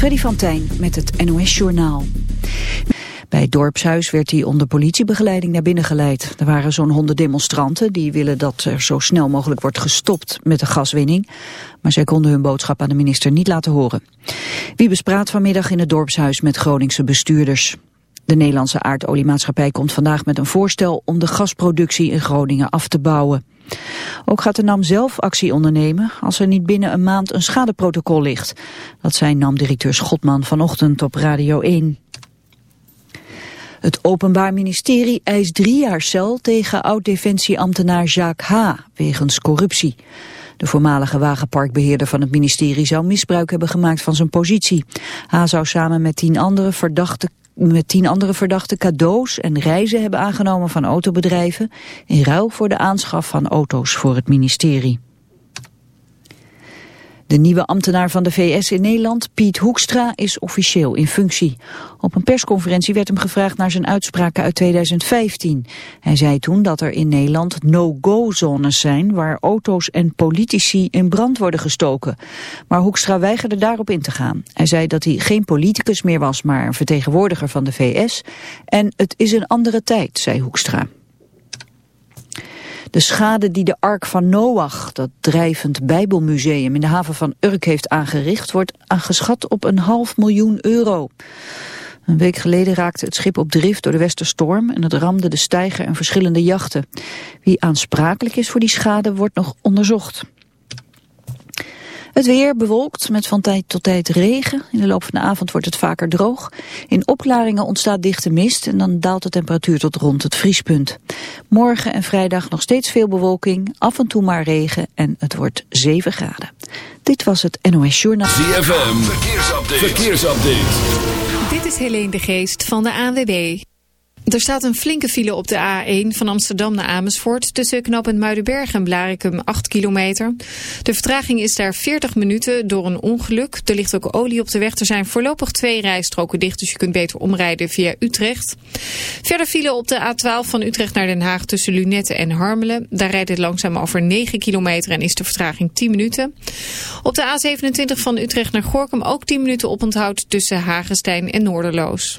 Freddy van Tijn met het NOS Journaal. Bij het dorpshuis werd hij onder politiebegeleiding naar binnen geleid. Er waren zo'n honderd demonstranten die willen dat er zo snel mogelijk wordt gestopt met de gaswinning. Maar zij konden hun boodschap aan de minister niet laten horen. Wie bespraat vanmiddag in het dorpshuis met Groningse bestuurders. De Nederlandse aardoliemaatschappij komt vandaag met een voorstel om de gasproductie in Groningen af te bouwen. Ook gaat de NAM zelf actie ondernemen als er niet binnen een maand een schadeprotocol ligt. Dat zei NAM-directeur Schotman vanochtend op Radio 1. Het Openbaar Ministerie eist drie jaar cel tegen oud-defensieambtenaar Jacques H. wegens corruptie. De voormalige wagenparkbeheerder van het ministerie zou misbruik hebben gemaakt van zijn positie. H. zou samen met tien andere verdachten met tien andere verdachten cadeaus en reizen hebben aangenomen van autobedrijven in ruil voor de aanschaf van auto's voor het ministerie. De nieuwe ambtenaar van de VS in Nederland, Piet Hoekstra, is officieel in functie. Op een persconferentie werd hem gevraagd naar zijn uitspraken uit 2015. Hij zei toen dat er in Nederland no-go-zones zijn waar auto's en politici in brand worden gestoken. Maar Hoekstra weigerde daarop in te gaan. Hij zei dat hij geen politicus meer was, maar een vertegenwoordiger van de VS. En het is een andere tijd, zei Hoekstra. De schade die de Ark van Noach, dat drijvend bijbelmuseum in de haven van Urk heeft aangericht, wordt aangeschat op een half miljoen euro. Een week geleden raakte het schip op drift door de westerstorm en het ramde de steiger en verschillende jachten. Wie aansprakelijk is voor die schade wordt nog onderzocht. Het weer bewolkt met van tijd tot tijd regen. In de loop van de avond wordt het vaker droog. In opklaringen ontstaat dichte mist en dan daalt de temperatuur tot rond het vriespunt. Morgen en vrijdag nog steeds veel bewolking, af en toe maar regen en het wordt 7 graden. Dit was het NOS Journaal. ZFM, verkeersupdate. verkeersupdate. Dit is Helene de Geest van de ANWB. Er staat een flinke file op de A1 van Amsterdam naar Amersfoort... tussen knooppunt Muidenberg en Blarikum 8 kilometer. De vertraging is daar 40 minuten door een ongeluk. Er ligt ook olie op de weg. Er zijn voorlopig twee rijstroken dicht... dus je kunt beter omrijden via Utrecht. Verder file op de A12 van Utrecht naar Den Haag... tussen Lunette en Harmelen. Daar rijdt het langzaam over 9 kilometer en is de vertraging 10 minuten. Op de A27 van Utrecht naar Gorkum ook 10 minuten oponthoud... tussen Hagenstein en Noorderloos.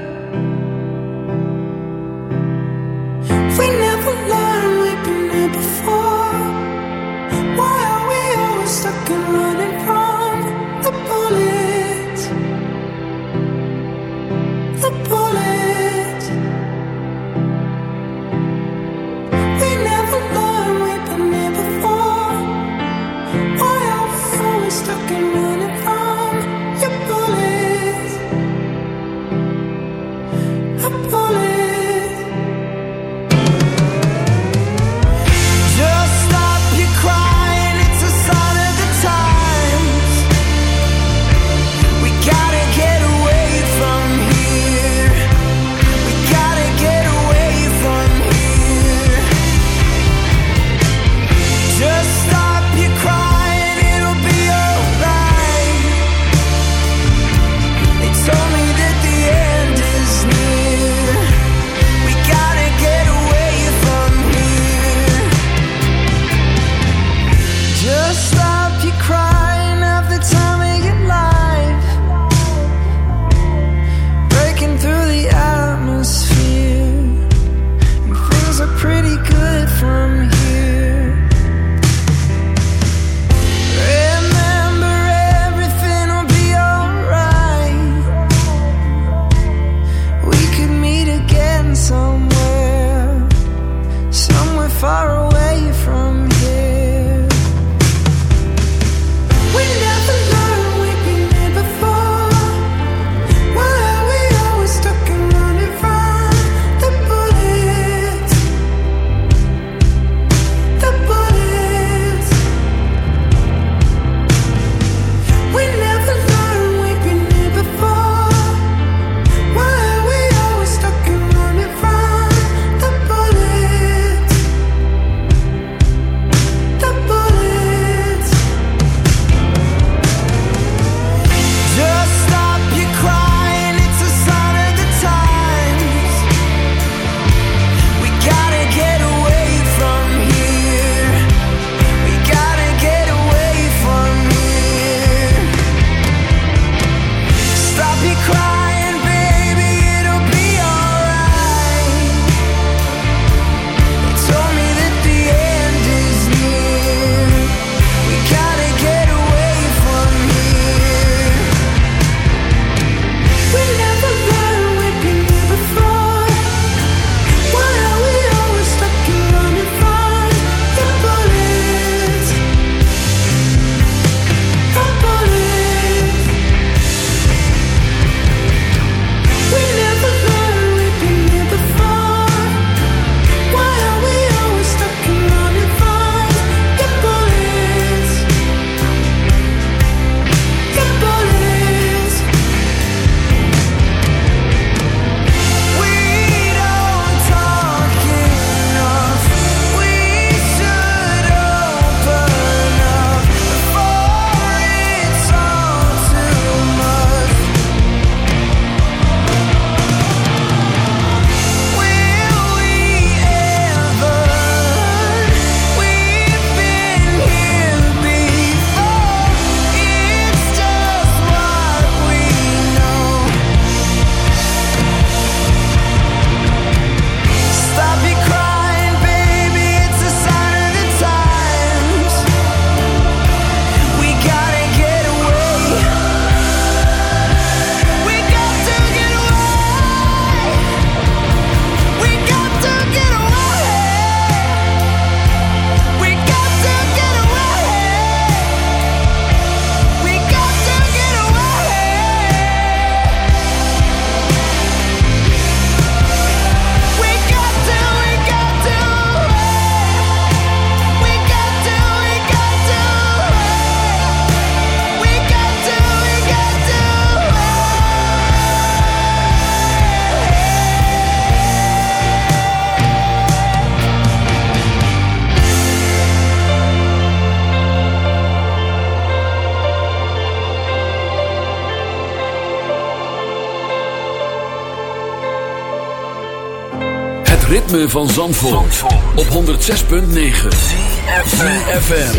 van Zandvoort, Zandvoort. op 106.9 CFFM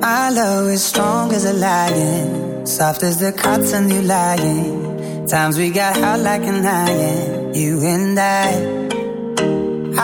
My love is strong as a lion Soft as the cotton you lying. Times we got hot like an iron You and I.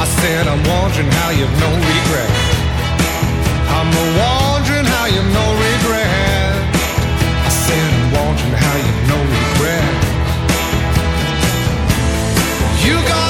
I said I'm wondering how you've no regret. I'm a wondering how you've no regret. I said I'm wondering how you've no regret. You got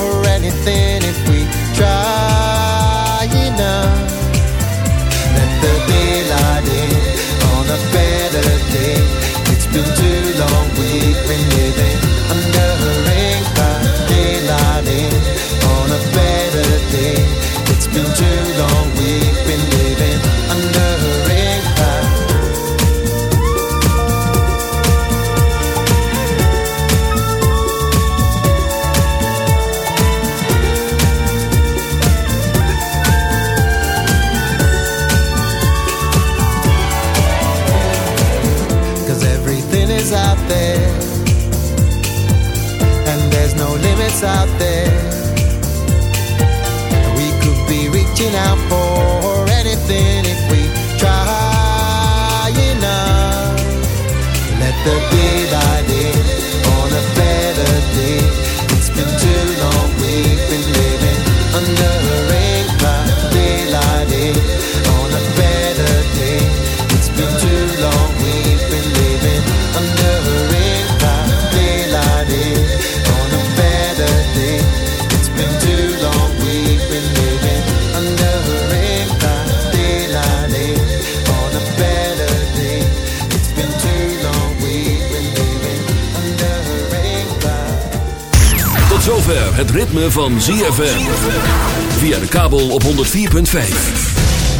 van ZFM. Via de kabel op 104.5.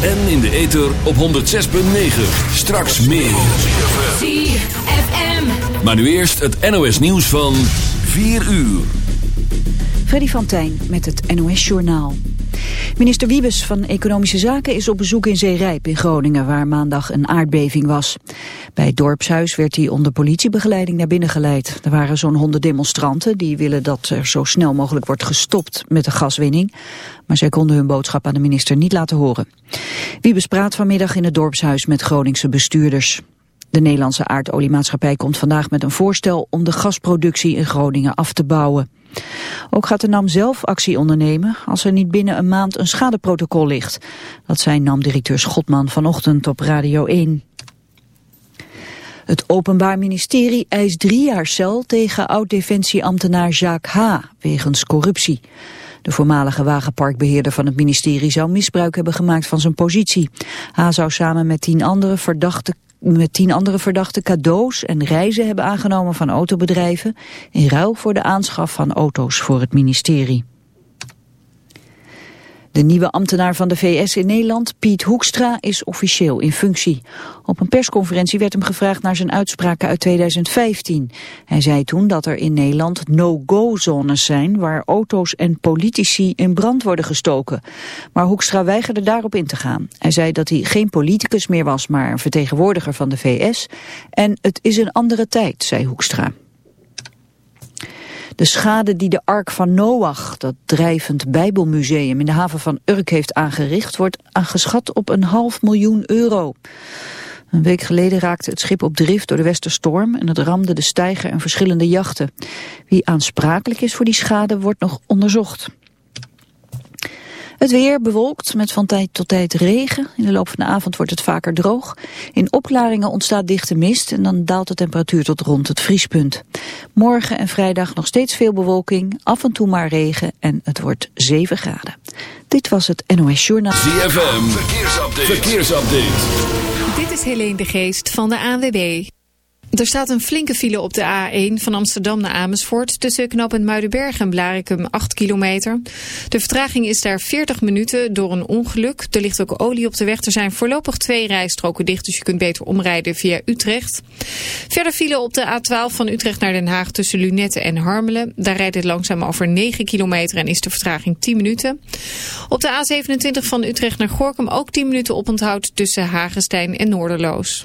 En in de ether op 106.9. Straks meer. ZFM. Maar nu eerst het NOS nieuws van 4 uur. Freddy van Tijn met het NOS Journaal. Minister Wiebes van Economische Zaken is op bezoek in Zeerijp in Groningen, waar maandag een aardbeving was. Bij het dorpshuis werd hij onder politiebegeleiding naar binnen geleid. Er waren zo'n honderd demonstranten die willen dat er zo snel mogelijk wordt gestopt met de gaswinning. Maar zij konden hun boodschap aan de minister niet laten horen. Wiebes praat vanmiddag in het dorpshuis met Groningse bestuurders. De Nederlandse aardoliemaatschappij komt vandaag met een voorstel om de gasproductie in Groningen af te bouwen. Ook gaat de NAM zelf actie ondernemen als er niet binnen een maand een schadeprotocol ligt. Dat zei NAM-directeur Schotman vanochtend op Radio 1. Het Openbaar Ministerie eist drie jaar cel tegen oud-defensieambtenaar Jacques H. wegens corruptie. De voormalige wagenparkbeheerder van het ministerie zou misbruik hebben gemaakt van zijn positie. H. zou samen met tien andere verdachten met tien andere verdachten cadeaus en reizen hebben aangenomen van autobedrijven in ruil voor de aanschaf van auto's voor het ministerie. De nieuwe ambtenaar van de VS in Nederland, Piet Hoekstra, is officieel in functie. Op een persconferentie werd hem gevraagd naar zijn uitspraken uit 2015. Hij zei toen dat er in Nederland no-go-zones zijn waar auto's en politici in brand worden gestoken. Maar Hoekstra weigerde daarop in te gaan. Hij zei dat hij geen politicus meer was, maar een vertegenwoordiger van de VS. En het is een andere tijd, zei Hoekstra. De schade die de Ark van Noach, dat drijvend bijbelmuseum in de haven van Urk heeft aangericht, wordt aangeschat op een half miljoen euro. Een week geleden raakte het schip op drift door de westerstorm en het ramde de steiger en verschillende jachten. Wie aansprakelijk is voor die schade wordt nog onderzocht. Het weer bewolkt met van tijd tot tijd regen. In de loop van de avond wordt het vaker droog. In opklaringen ontstaat dichte mist en dan daalt de temperatuur tot rond het vriespunt. Morgen en vrijdag nog steeds veel bewolking, af en toe maar regen en het wordt 7 graden. Dit was het NOS Journaal. ZFM, verkeersupdate. verkeersupdate. Dit is Helene de Geest van de ANWB. Er staat een flinke file op de A1 van Amsterdam naar Amersfoort... tussen knooppunt Muidenberg en Blarikum 8 kilometer. De vertraging is daar 40 minuten door een ongeluk. Er ligt ook olie op de weg. Er zijn voorlopig twee rijstroken dicht... dus je kunt beter omrijden via Utrecht. Verder file op de A12 van Utrecht naar Den Haag... tussen Lunette en Harmelen. Daar rijdt het langzaam over 9 kilometer en is de vertraging 10 minuten. Op de A27 van Utrecht naar Gorkum ook 10 minuten oponthoud... tussen Hagestein en Noorderloos.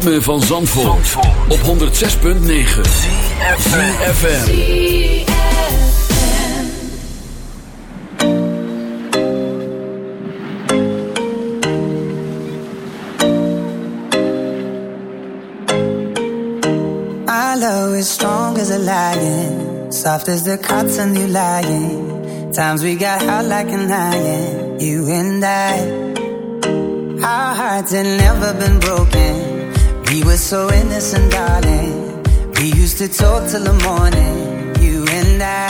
ritme van Zandvoort, Zandvoort. op 106.9 CFFM My love is strong as a lion Soft as the cotton you lying. Times we got hot like an iron You and I. Our hearts had never been broken. We were so innocent, darling. We used to talk till the morning, you and I.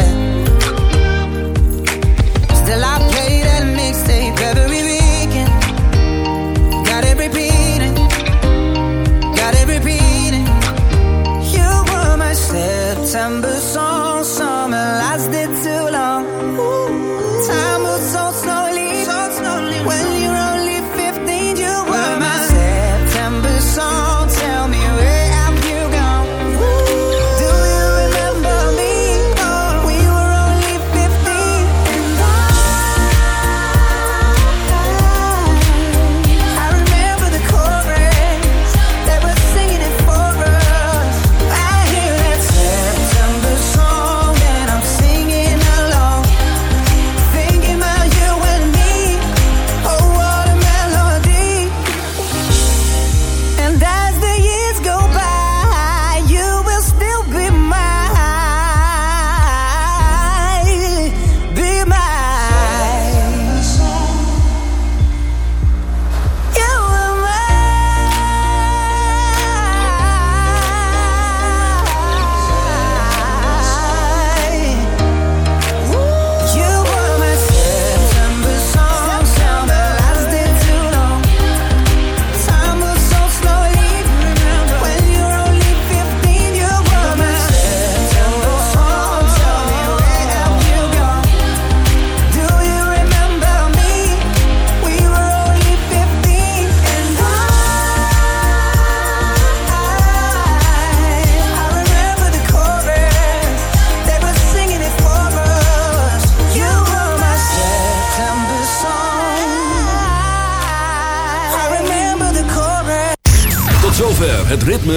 September song.